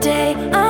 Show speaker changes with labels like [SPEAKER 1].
[SPEAKER 1] someday. I'm